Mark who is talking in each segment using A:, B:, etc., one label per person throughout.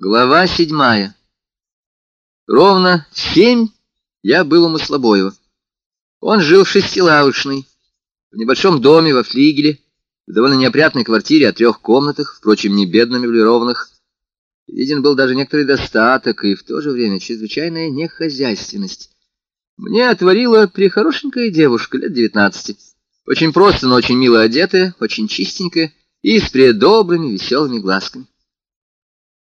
A: Глава седьмая. Ровно в семь я был у Маслобоева. Он жил в шестилавочной, в небольшом доме во флигеле, в довольно неопрятной квартире о трех комнатах, впрочем, не бедно меблированных. Виден был даже некоторый достаток и в то же время чрезвычайная нехозяйственность. Мне отворила прихорошенькая девушка лет девятнадцати, очень просто, но очень мило одетая, очень чистенькая и с предобрыми веселыми глазками.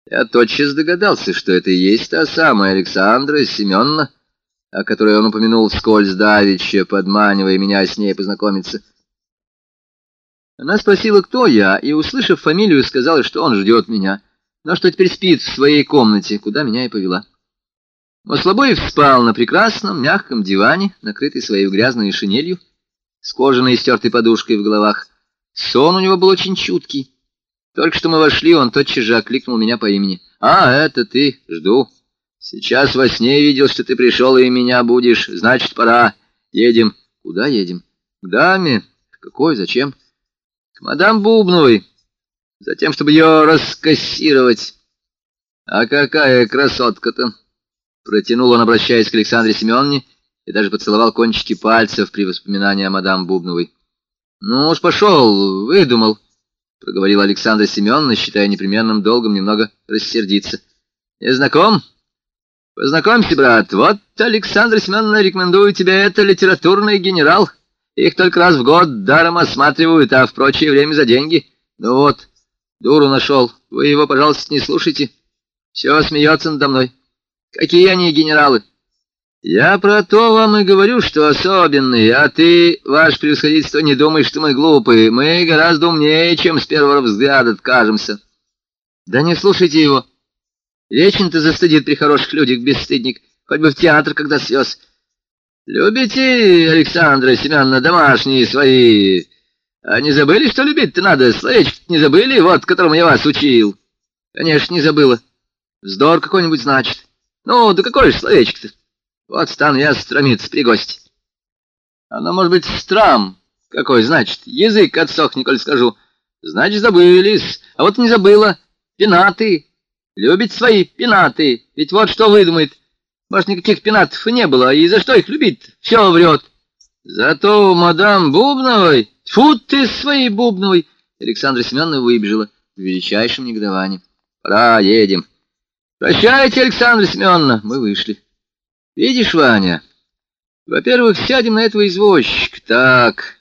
A: Я тотчас догадался, что это и есть та самая Александра Семеновна, о которой он упомянул вскользь давеча, подманивая меня с ней познакомиться. Она спросила, кто я, и, услышав фамилию, сказала, что он ждет меня, но что теперь спит в своей комнате, куда меня и повела. Маслобоев спал на прекрасном мягком диване, накрытый своей грязной шинелью, с кожаной стертой подушкой в головах. Сон у него был очень чуткий. Только что мы вошли, он тотчас же окликнул меня по имени. «А, это ты, жду. Сейчас во сне видел, что ты пришел и меня будешь. Значит, пора. Едем». «Куда едем?» «К даме». «Какой? Зачем?» «К мадам Бубновой. Затем, чтобы ее раскассировать». «А какая красотка-то!» Протянул он, обращаясь к Александре Семеновне, и даже поцеловал кончики пальцев при воспоминании о мадам Бубновой. «Ну уж пошел, выдумал». — проговорила Александра Семеновна, считая непременным долгом немного рассердиться. — Не знаком? Познакомься, брат. Вот Александра Семеновна рекомендует тебе это литературный генерал. Их только раз в год даром осматривают, а в прочее время за деньги. Ну вот, дуру нашел. Вы его, пожалуйста, не слушайте. Все смеется надо мной. Какие они генералы? «Я про то вам и говорю, что особенный, а ты, ваше превосходительство, не думай, что мы глупые. Мы гораздо умнее, чем с первого взгляда кажемся». «Да не слушайте его. Вечно-то застыдит при хороших людях, бесстыдник, хоть бы в театр когда свез. Любите, Александра Семеновна, домашние свои? А не забыли, что любить-то надо? Словечко не забыли, вот, которому я вас учил?» «Конечно, не забыла. Вздор какой-нибудь значит. Ну, да какое же словечко-то?» Вот стану я стромиться при гости. Оно может быть страм. Какой, значит, язык отсохнет, коль скажу. Значит, забылись. А вот не забыла. Пенаты. Любить свои пенаты. Ведь вот что выдумает. Может, никаких пенатов и не было. И за что их любить? Все врет. Зато мадам Бубновой... Тьфу ты своей Бубновой! Александра Семеновна выбежала в величайшем негодовании. Пора, едем. Прощайте, Александра Семеновна. Мы вышли. Видишь, Ваня, во-первых, сядем на этого извозчика, так.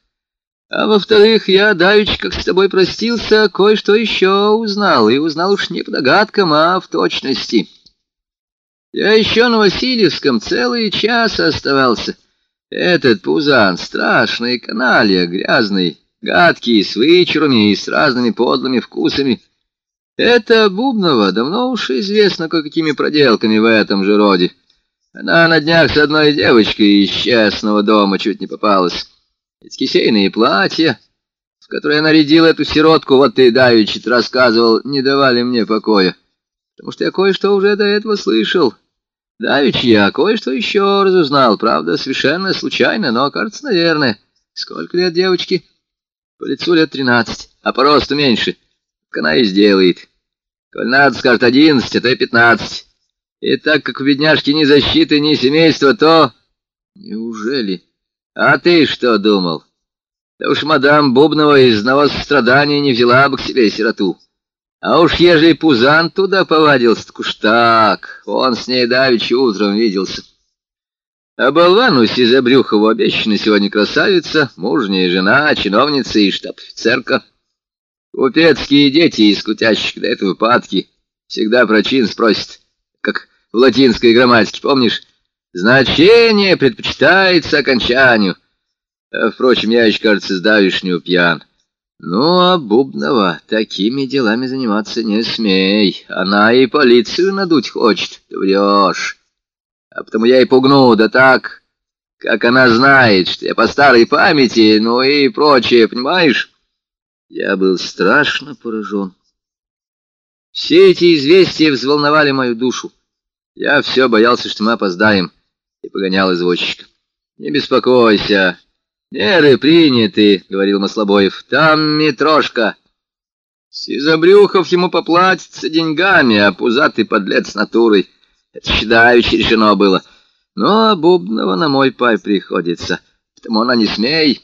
A: А во-вторых, я давеча, как с тобой простился, кое-что еще узнал, и узнал уж не по догадкам, а в точности. Я еще на Васильевском целый час оставался. Этот пузан, страшный каналья, грязный, гадкий, с вычурами и с разными подлыми вкусами. Это Бубнова давно уж известно кое-какими проделками в этом же роде. Она на днях с одной девочкой из частного дома чуть не попалась. Эти кисейные платья, в которые она рядила эту сиротку, вот ты давеча рассказывал, не давали мне покоя. Потому что я кое-что уже до этого слышал. Давеча я кое-что еще разузнал, правда, совершенно случайно, но, кажется, наверное. Сколько лет девочки? По лицу лет тринадцать, а по росту меньше. Так она и сделает. Коль надо, скажет одиннадцать, а то и пятнадцать. И так как у бедняжки ни защиты, ни семейства, то... Неужели? А ты что думал? Да уж мадам Бубнова из сострадания не взяла бы к себе сироту. А уж ежели Пузан туда повадился, так уж так. Он с ней давеча утром виделся. А болвану Сизобрюхову обещана сегодня красавица, мужняя жена, чиновница и штаб-офицерка. Купецкие дети из кутящих до этого падки всегда про чин спросят в латинской грамматике, помнишь? Значение предпочитается окончанию. А, впрочем, я еще, кажется, с давишнего пьян. Ну, а Бубнова такими делами заниматься не смей. Она и полицию надуть хочет. Ты врешь. А потому я и пугну, да так, как она знает, что я по старой памяти, ну и прочее, понимаешь? Я был страшно поражен. Все эти известия взволновали мою душу. Я все боялся, что мы опоздаем, и погонял извозчика. «Не беспокойся, меры приняты», — говорил Маслобоев. «Там метрошка». Сизобрюхов ему поплатится деньгами, а пузатый подлец натурой. Это щедавичи решено было. Но Бубнова на мой пай приходится, потому она не смей.